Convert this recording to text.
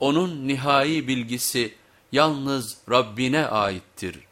Onun nihai bilgisi yalnız Rabbine aittir.